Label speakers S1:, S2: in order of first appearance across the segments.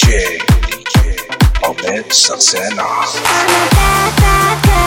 S1: DJ Ahmed Saxena.
S2: I'm a bad, bad girl.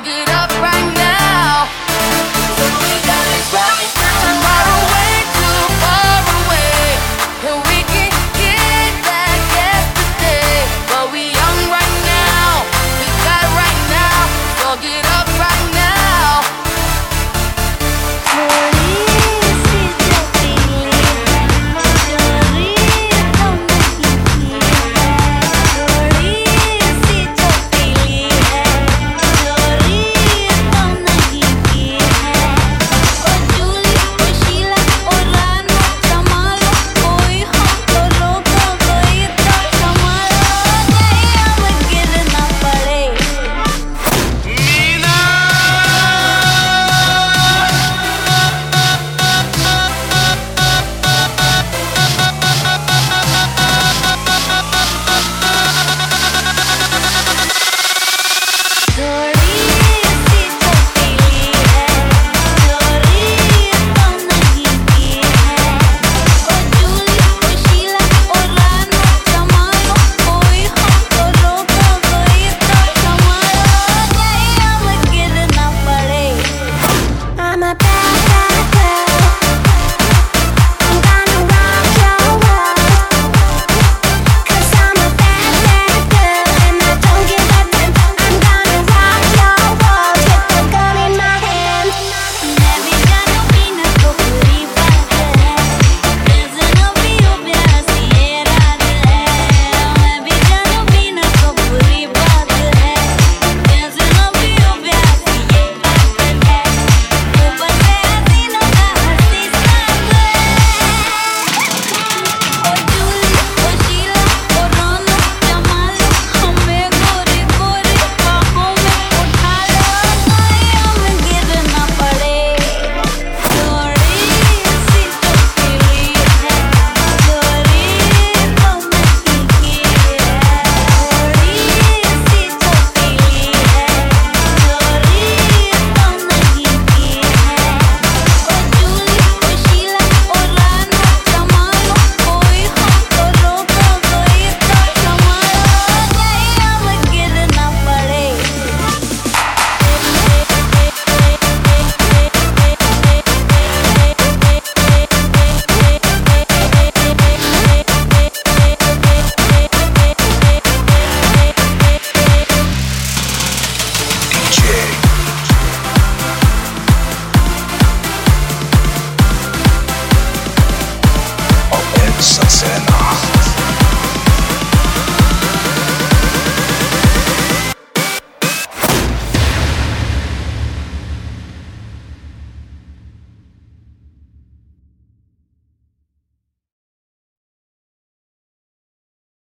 S3: Yesterday. my back.